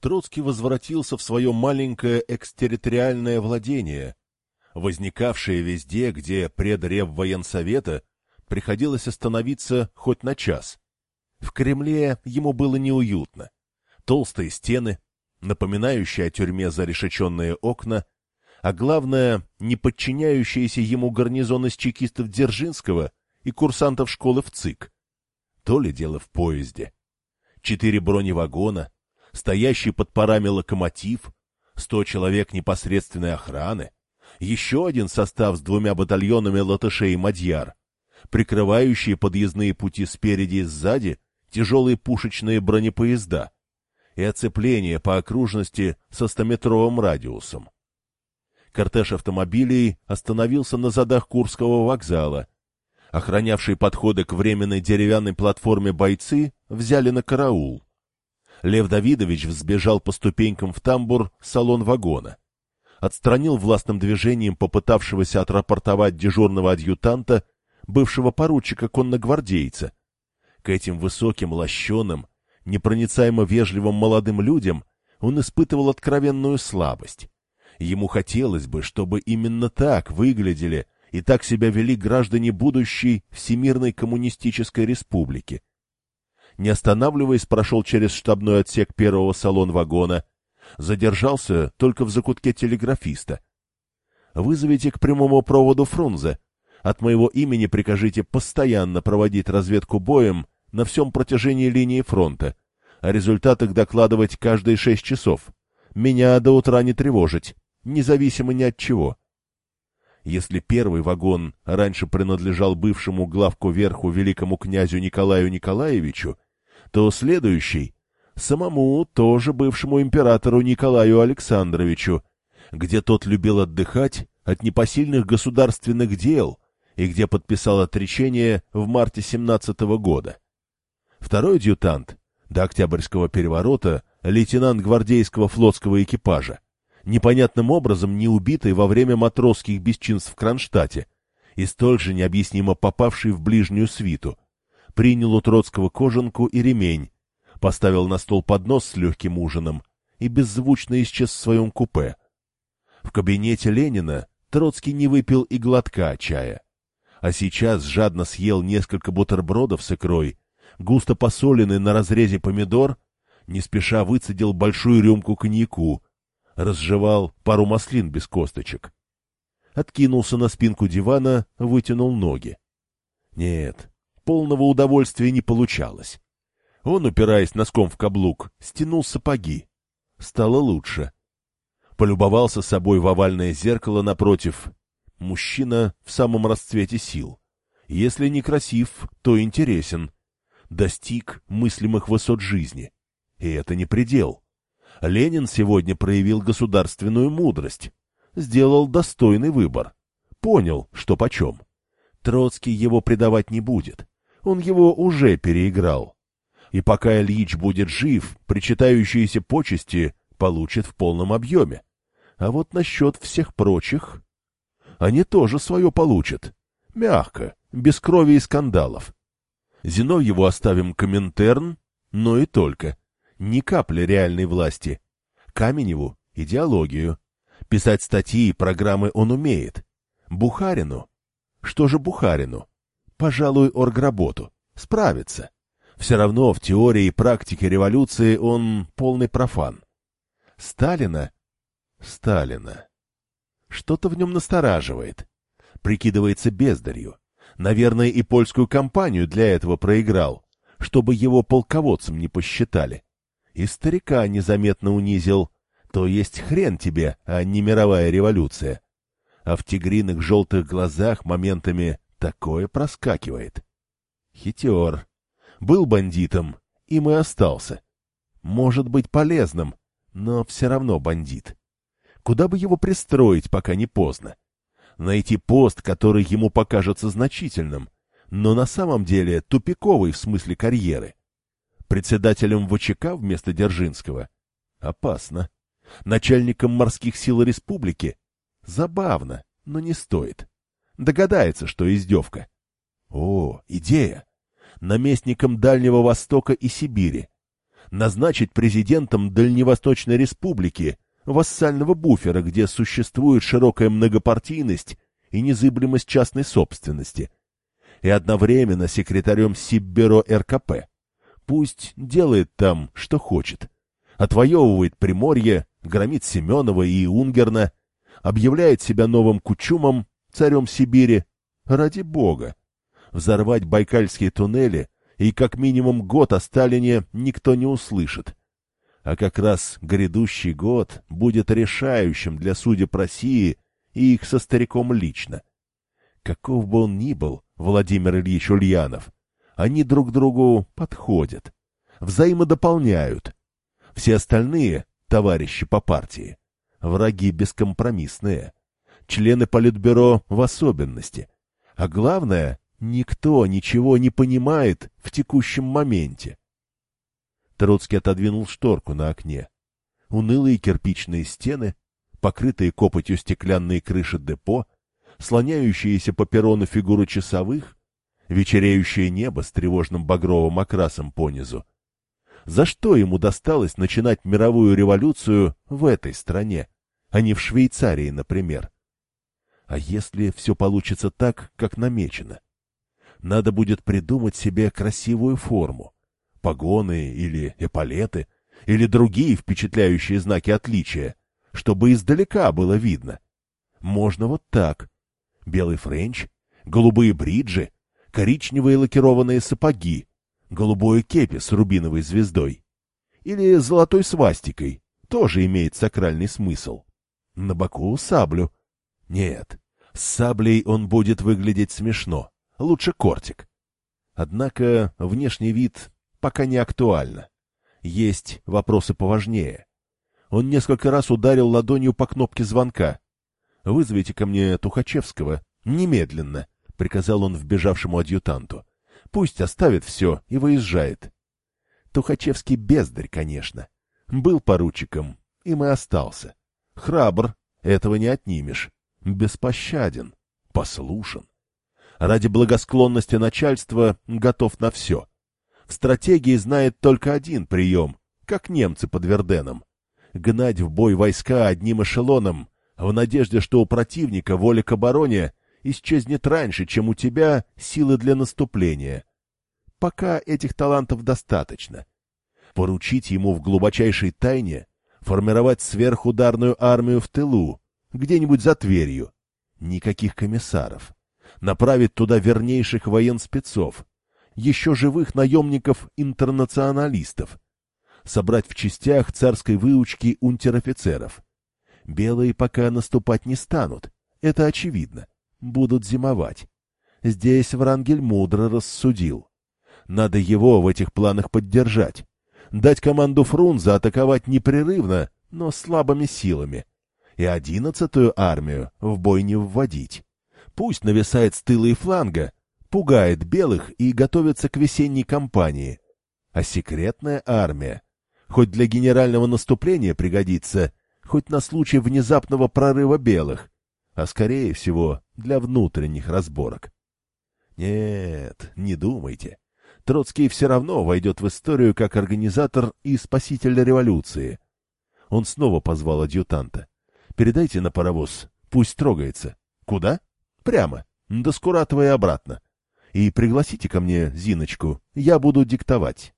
Троцкий возвратился в свое маленькое экстерриториальное владение, возникавшее везде, где предреввоенсовета приходилось остановиться хоть на час. В Кремле ему было неуютно. Толстые стены, напоминающие о тюрьме зарешеченные окна, а главное, не подчиняющиеся ему гарнизон из чекистов Дзержинского и курсантов школы в ЦИК. То ли дело в поезде. Четыре броневагона, стоящий под парами локомотив, сто человек непосредственной охраны, еще один состав с двумя батальонами латышей и мадьяр, прикрывающие подъездные пути спереди и сзади тяжелые пушечные бронепоезда и оцепление по окружности со стометровым радиусом. Кортеж автомобилей остановился на задах Курского вокзала. Охранявшие подходы к временной деревянной платформе бойцы взяли на караул. Лев Давидович взбежал по ступенькам в тамбур салон вагона. Отстранил властным движением попытавшегося отрапортовать дежурного адъютанта, бывшего поручика конногвардейца. К этим высоким, лощеным, непроницаемо вежливым молодым людям он испытывал откровенную слабость. Ему хотелось бы, чтобы именно так выглядели и так себя вели граждане будущей Всемирной коммунистической республики. Не останавливаясь, прошел через штабной отсек первого салон вагона, задержался только в закутке телеграфиста. «Вызовите к прямому проводу Фрунзе. От моего имени прикажите постоянно проводить разведку боем на всем протяжении линии фронта, о результатах докладывать каждые шесть часов. Меня до утра не тревожить независимо ни от чего. Если первый вагон раньше принадлежал бывшему главку верху великому князю Николаю Николаевичу, то следующий — самому тоже бывшему императору Николаю Александровичу, где тот любил отдыхать от непосильных государственных дел и где подписал отречение в марте 17 -го года. Второй адъютант до Октябрьского переворота лейтенант гвардейского флотского экипажа непонятным образом не убитый во время матросских бесчинств в Кронштадте и столь же необъяснимо попавший в ближнюю свиту, принял у Троцкого кожанку и ремень, поставил на стол поднос с легким ужином и беззвучно исчез в своем купе. В кабинете Ленина Троцкий не выпил и глотка чая, а сейчас жадно съел несколько бутербродов с икрой, густо посоленный на разрезе помидор, не спеша выцедил большую рюмку коньяку, разжевал пару маслин без косточек. Откинулся на спинку дивана, вытянул ноги. Нет, полного удовольствия не получалось. Он, упираясь носком в каблук, стянул сапоги. Стало лучше. Полюбовался собой в овальное зеркало напротив. Мужчина в самом расцвете сил. Если не красив, то интересен. Достиг мыслимых высот жизни. И это не предел. Ленин сегодня проявил государственную мудрость, сделал достойный выбор, понял, что почем. Троцкий его предавать не будет, он его уже переиграл. И пока Ильич будет жив, причитающиеся почести получит в полном объеме. А вот насчет всех прочих... Они тоже свое получат. Мягко, без крови и скандалов. Зиновьеву оставим Коминтерн, но и только ни капли реальной власти. Каменеву — идеологию. Писать статьи и программы он умеет. Бухарину? Что же Бухарину? Пожалуй, оргработу. Справится. Все равно в теории и практике революции он полный профан. Сталина? Сталина. Что-то в нем настораживает. Прикидывается бездарью. Наверное, и польскую кампанию для этого проиграл, чтобы его полководцем не посчитали и старика незаметно унизил. То есть хрен тебе, а не мировая революция. А в тигриных желтых глазах моментами такое проскакивает. Хитер. Был бандитом, им и остался. Может быть полезным, но все равно бандит. Куда бы его пристроить, пока не поздно? Найти пост, который ему покажется значительным, но на самом деле тупиковый в смысле карьеры. Председателем ВЧК вместо Держинского? Опасно. Начальником морских сил республики? Забавно, но не стоит. Догадается, что издевка. О, идея! Наместником Дальнего Востока и Сибири. назначить президентом Дальневосточной Республики, вассального буфера, где существует широкая многопартийность и незыблемость частной собственности, и одновременно секретарем Сиббюро РКП. Пусть делает там, что хочет. Отвоевывает Приморье, громит Семенова и Унгерна, объявляет себя новым Кучумом, царем Сибири. Ради бога! Взорвать байкальские туннели и как минимум год о Сталине никто не услышит. А как раз грядущий год будет решающим для судеб России и их со стариком лично. Каков бы он ни был, Владимир Ильич Ульянов, они друг другу подходят, взаимодополняют. Все остальные, товарищи по партии, враги бескомпромиссные, члены Политбюро в особенности. А главное, никто ничего не понимает в текущем моменте. Троцкий отодвинул шторку на окне. Унылые кирпичные стены, покрытые копотью стеклянные крыши депо, слоняющиеся по перрону фигуры часовых, вечереющее небо с тревожным багровым окрасом понизу. За что ему досталось начинать мировую революцию в этой стране, а не в Швейцарии, например? А если все получится так, как намечено? Надо будет придумать себе красивую форму. Погоны или эполеты, или другие впечатляющие знаки отличия, чтобы издалека было видно. Можно вот так. Белый френч, голубые бриджи, коричневые лакированные сапоги, голубое кепи с рубиновой звездой. Или золотой свастикой, тоже имеет сакральный смысл. На боку саблю. Нет, с саблей он будет выглядеть смешно. Лучше кортик. Однако внешний вид пока не актуально. Есть вопросы поважнее. Он несколько раз ударил ладонью по кнопке звонка. «Вызовите ко мне Тухачевского. Немедленно», — приказал он вбежавшему адъютанту. «Пусть оставит все и выезжает». Тухачевский бездарь, конечно. Был поручиком, и остался. Храбр, этого не отнимешь. Беспощаден, послушен. Ради благосклонности начальства готов на все. В стратегии знает только один прием, как немцы под Верденом. Гнать в бой войска одним эшелоном, в надежде, что у противника воля к обороне исчезнет раньше, чем у тебя силы для наступления. Пока этих талантов достаточно. Поручить ему в глубочайшей тайне формировать сверхударную армию в тылу, где-нибудь за Тверью. Никаких комиссаров. Направить туда вернейших военспецов, еще живых наемников-интернационалистов. Собрать в частях царской выучки унтер-офицеров. Белые пока наступать не станут, это очевидно. Будут зимовать. Здесь Врангель мудро рассудил. Надо его в этих планах поддержать. Дать команду Фрунзе атаковать непрерывно, но слабыми силами. И одиннадцатую армию в бой не вводить. Пусть нависает с тыла и фланга, пугает белых и готовится к весенней кампании. А секретная армия, хоть для генерального наступления пригодится, хоть на случай внезапного прорыва белых, а скорее всего для внутренних разборок. Нет, не думайте. Троцкий все равно войдет в историю как организатор и спаситель революции. Он снова позвал адъютанта. «Передайте на паровоз, пусть трогается. Куда? Прямо, до Скуратова и обратно. И пригласите ко мне Зиночку, я буду диктовать».